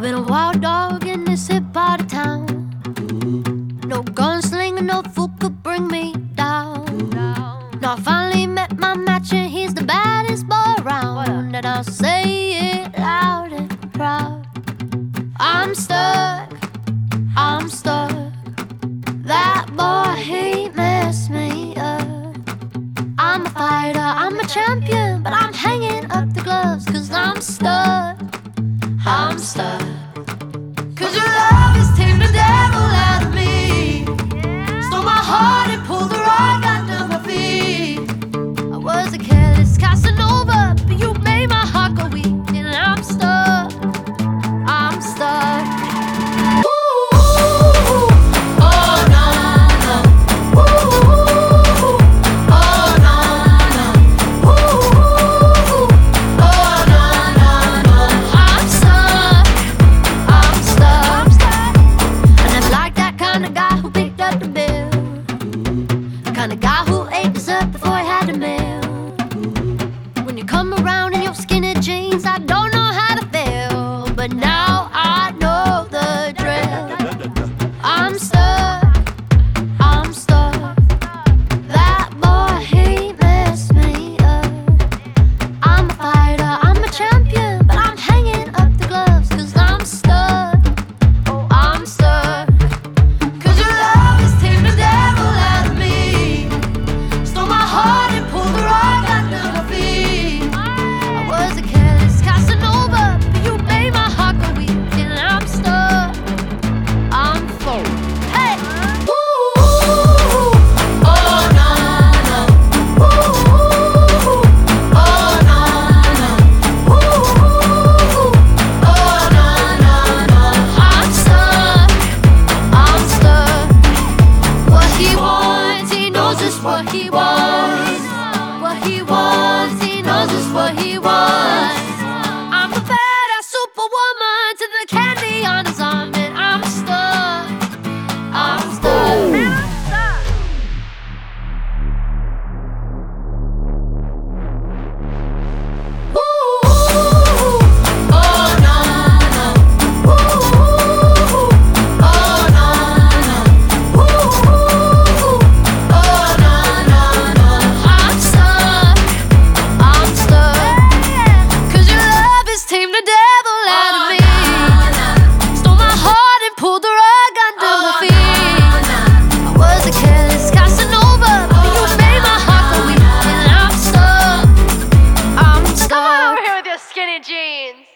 I've been a wild dog in this hip part of town. No gunslinger, no fool could bring me down. Now I finally met my match, and he's the baddest boy around. And I'll say it loud and proud. I'm stuck. jeans.